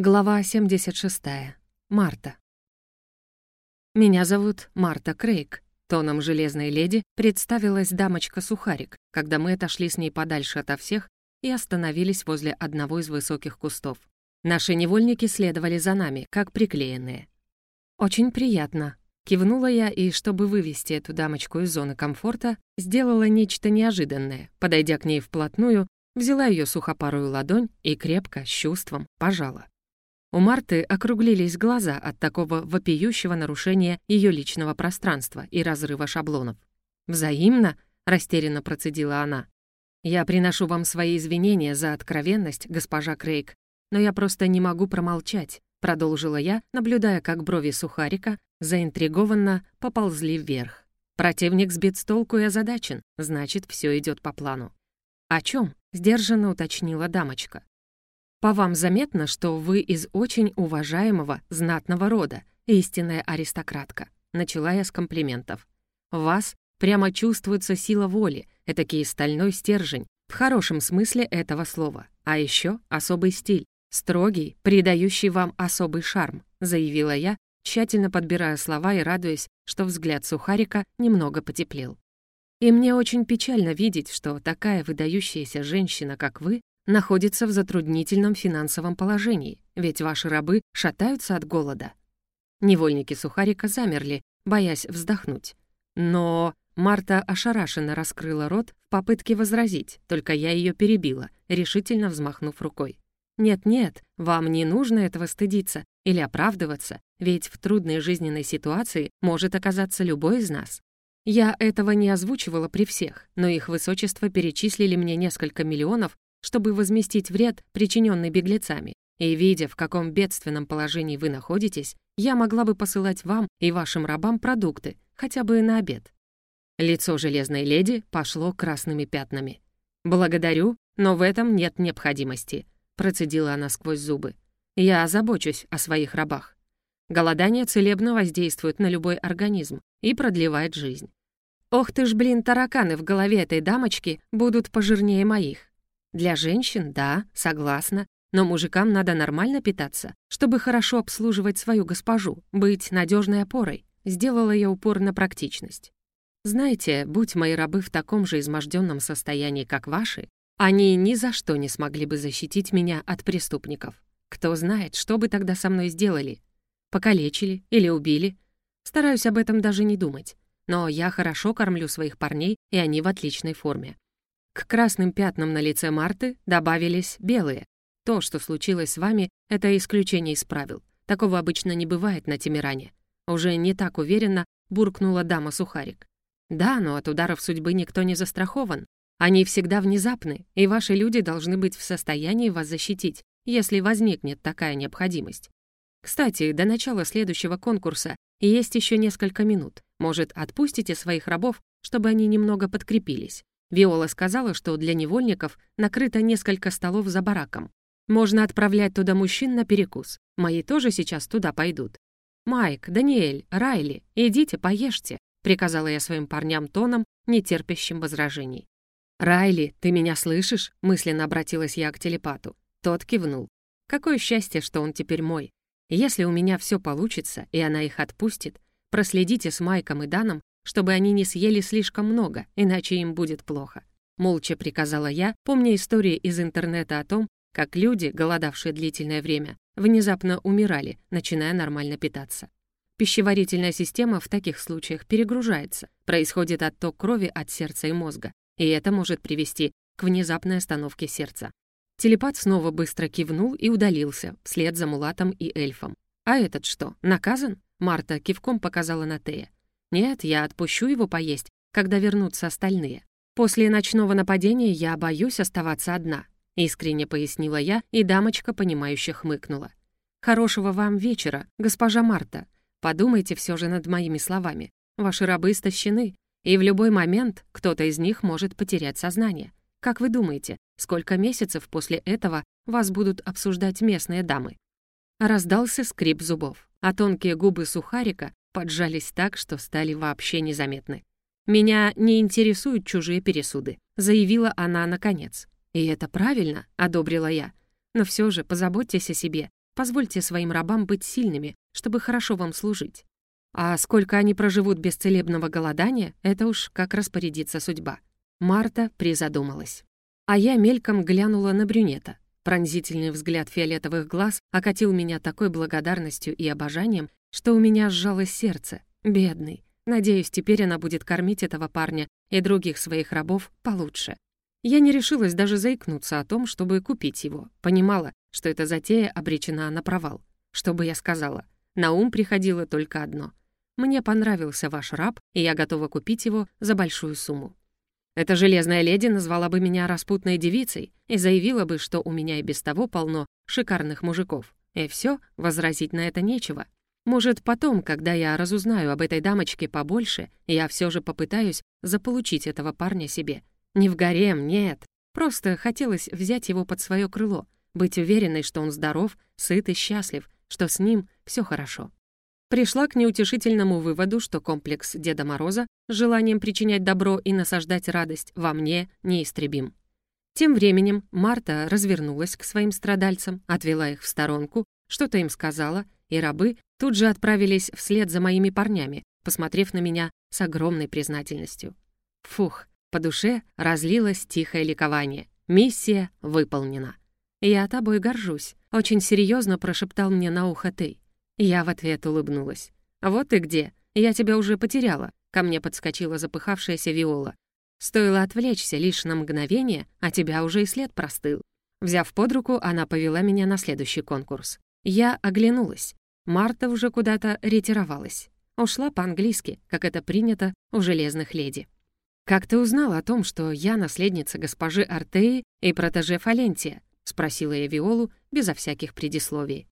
Глава 76. Марта. «Меня зовут Марта Крейг», — тоном железной леди представилась дамочка Сухарик, когда мы отошли с ней подальше ото всех и остановились возле одного из высоких кустов. Наши невольники следовали за нами, как приклеенные. «Очень приятно», — кивнула я, и, чтобы вывести эту дамочку из зоны комфорта, сделала нечто неожиданное, подойдя к ней вплотную, взяла ее сухопарую ладонь и крепко, с чувством, пожала. У Марты округлились глаза от такого вопиющего нарушения ее личного пространства и разрыва шаблонов. «Взаимно?» — растерянно процедила она. «Я приношу вам свои извинения за откровенность, госпожа Крейг, но я просто не могу промолчать», — продолжила я, наблюдая, как брови сухарика заинтригованно поползли вверх. Противник сбит с толку и озадачен, значит, все идет по плану. «О чем? сдержанно уточнила дамочка. По вам заметно, что вы из очень уважаемого, знатного рода, истинная аристократка. Начала я с комплиментов. В вас прямо чувствуется сила воли, этакий стальной стержень, в хорошем смысле этого слова. А еще особый стиль, строгий, придающий вам особый шарм, заявила я, тщательно подбирая слова и радуясь, что взгляд Сухарика немного потеплел. И мне очень печально видеть, что такая выдающаяся женщина, как вы, находится в затруднительном финансовом положении, ведь ваши рабы шатаются от голода. Невольники Сухарика замерли, боясь вздохнуть. Но Марта ошарашенно раскрыла рот в попытке возразить, только я ее перебила, решительно взмахнув рукой. «Нет-нет, вам не нужно этого стыдиться или оправдываться, ведь в трудной жизненной ситуации может оказаться любой из нас. Я этого не озвучивала при всех, но их высочество перечислили мне несколько миллионов чтобы возместить вред, причиненный беглецами. И видя, в каком бедственном положении вы находитесь, я могла бы посылать вам и вашим рабам продукты, хотя бы на обед». Лицо железной леди пошло красными пятнами. «Благодарю, но в этом нет необходимости», — процедила она сквозь зубы. «Я озабочусь о своих рабах. Голодание целебно воздействует на любой организм и продлевает жизнь. Ох ты ж, блин, тараканы в голове этой дамочки будут пожирнее моих. Для женщин, да, согласна, но мужикам надо нормально питаться, чтобы хорошо обслуживать свою госпожу, быть надежной опорой. Сделала я упор на практичность. Знаете, будь мои рабы в таком же изможденном состоянии, как ваши, они ни за что не смогли бы защитить меня от преступников. Кто знает, что бы тогда со мной сделали? Покалечили или убили? Стараюсь об этом даже не думать. Но я хорошо кормлю своих парней, и они в отличной форме. К красным пятнам на лице Марты добавились белые. То, что случилось с вами, это исключение из правил. Такого обычно не бывает на Тимиране. Уже не так уверенно буркнула дама Сухарик. Да, но от ударов судьбы никто не застрахован. Они всегда внезапны, и ваши люди должны быть в состоянии вас защитить, если возникнет такая необходимость. Кстати, до начала следующего конкурса есть еще несколько минут. Может, отпустите своих рабов, чтобы они немного подкрепились. Виола сказала, что для невольников накрыто несколько столов за бараком. Можно отправлять туда мужчин на перекус. Мои тоже сейчас туда пойдут. «Майк, Даниэль, Райли, идите, поешьте», — приказала я своим парням тоном, не терпящим возражений. «Райли, ты меня слышишь?» — мысленно обратилась я к телепату. Тот кивнул. «Какое счастье, что он теперь мой. Если у меня все получится, и она их отпустит, проследите с Майком и Даном, чтобы они не съели слишком много, иначе им будет плохо. Молча приказала я, помня истории из интернета о том, как люди, голодавшие длительное время, внезапно умирали, начиная нормально питаться. Пищеварительная система в таких случаях перегружается, происходит отток крови от сердца и мозга, и это может привести к внезапной остановке сердца. Телепат снова быстро кивнул и удалился, вслед за Мулатом и эльфом. «А этот что, наказан?» Марта кивком показала на Тея. Нет, я отпущу его поесть, когда вернутся остальные. После ночного нападения я боюсь оставаться одна», — искренне пояснила я, и дамочка, понимающе хмыкнула. «Хорошего вам вечера, госпожа Марта. Подумайте все же над моими словами. Ваши рабы истощены, и в любой момент кто-то из них может потерять сознание. Как вы думаете, сколько месяцев после этого вас будут обсуждать местные дамы?» Раздался скрип зубов, а тонкие губы сухарика поджались так, что стали вообще незаметны. «Меня не интересуют чужие пересуды», — заявила она наконец. «И это правильно», — одобрила я. «Но все же позаботьтесь о себе, Позвольте своим рабам быть сильными, чтобы хорошо вам служить. А сколько они проживут без целебного голодания, это уж как распорядится судьба. Марта призадумалась. А я мельком глянула на брюнета. Пронзительный взгляд фиолетовых глаз окатил меня такой благодарностью и обожанием, что у меня сжалось сердце. Бедный. Надеюсь, теперь она будет кормить этого парня и других своих рабов получше. Я не решилась даже заикнуться о том, чтобы купить его. Понимала, что эта затея обречена на провал. Что бы я сказала? На ум приходило только одно. Мне понравился ваш раб, и я готова купить его за большую сумму. Эта железная леди назвала бы меня распутной девицей и заявила бы, что у меня и без того полно шикарных мужиков. И все, возразить на это нечего. Может, потом, когда я разузнаю об этой дамочке побольше, я все же попытаюсь заполучить этого парня себе. Не в гарем, нет. Просто хотелось взять его под свое крыло, быть уверенной, что он здоров, сыт и счастлив, что с ним все хорошо пришла к неутешительному выводу, что комплекс Деда Мороза с желанием причинять добро и насаждать радость во мне неистребим. Тем временем Марта развернулась к своим страдальцам, отвела их в сторонку, что-то им сказала, и рабы тут же отправились вслед за моими парнями, посмотрев на меня с огромной признательностью. Фух, по душе разлилось тихое ликование. Миссия выполнена. «Я тобой горжусь», — очень серьезно прошептал мне на ухо ты. Я в ответ улыбнулась. «Вот ты где! Я тебя уже потеряла!» Ко мне подскочила запыхавшаяся Виола. Стоило отвлечься лишь на мгновение, а тебя уже и след простыл. Взяв под руку, она повела меня на следующий конкурс. Я оглянулась. Марта уже куда-то ретировалась. Ушла по-английски, как это принято у железных леди. «Как ты узнала о том, что я наследница госпожи Артеи и протеже Фалентия?» — спросила я Виолу безо всяких предисловий.